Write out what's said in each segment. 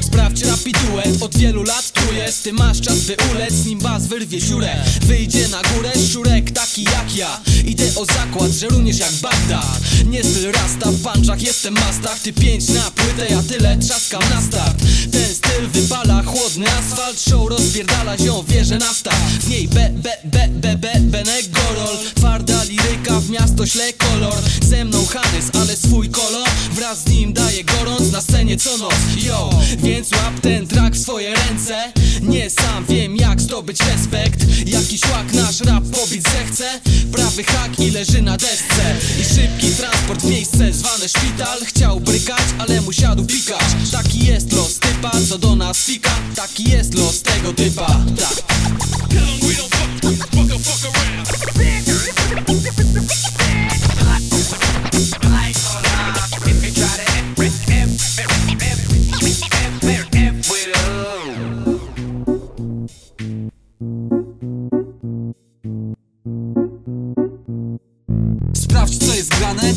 Sprawdź od wielu lat tu jest Ty masz czas by ulec, nim bas wyrwie siurę. Wyjdzie na górę szurek taki jak ja. Idę o zakład, że również jak Bagdad. Nie styl rasta, w punchach jestem mastach Ty pięć na płytę, ja tyle trzaskam na start. Ten styl wypala chłodny asfalt. Show rozpierdala zią, wierzę na start W niej be, be, be, be, be, Twarda śle kolor. Ze mną Hanys, ale swój kolor. Wraz z nim daje gorąc na scenie co noc. Yo, więc łap ten track w swoje ręce. Nie sam wiem jak zdobyć respekt. Jakiś łak nasz rap pobić zechce. Prawy hak i leży na desce. I szybki transport w miejsce zwane szpital. Chciał brykać, ale mu siadł pikać Taki jest los typa, co do nas fika. Taki jest los tego typa, tak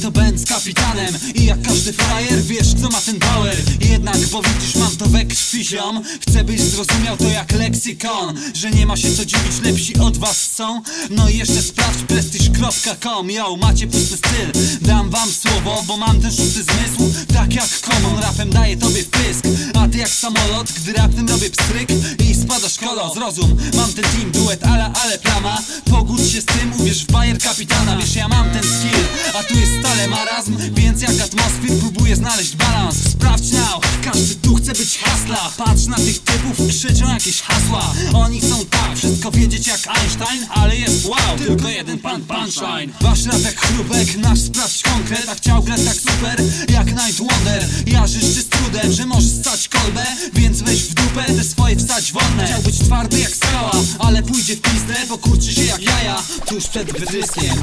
to będę z kapitanem. I jak każdy frajer, wiesz kto ma ten power. Jednak, bo widzisz, mam to we krwi ziom. Chcę byś zrozumiał to jak leksykon Że nie ma się co dziwić, lepsi od was są. No i jeszcze sprawdź prestiż.com Yo, macie pusty styl, dam wam słowo Bo mam ten szósty zmysł, tak jak common Rapem daję tobie wpysk, a ty jak samolot Gdy raptem robię pstryk i spadasz kolo. Zrozum, mam ten team, duet, ale, ale plama. Pogódź się z tym, uwierz w bajer kapitana. Wiesz, ja mam ten skill, tu jest stale marazm Więc jak atmosfer próbuję znaleźć balans. Sprawdź now, każdy tu chce być hasla. Patrz na tych typów, krzyczą jakieś hasła. Oni chcą tak, wszystko wiedzieć jak Einstein Ale jest wow, tylko jeden pan punchline. Wasz rap jak chrupek, nasz sprawdź konkret. A chciał grać tak super, jak Night Wonder. Ja życzę z trudem, że możesz gdzie wpisnę, bo kurczy się jak jaja. Tuż przed wytryskiem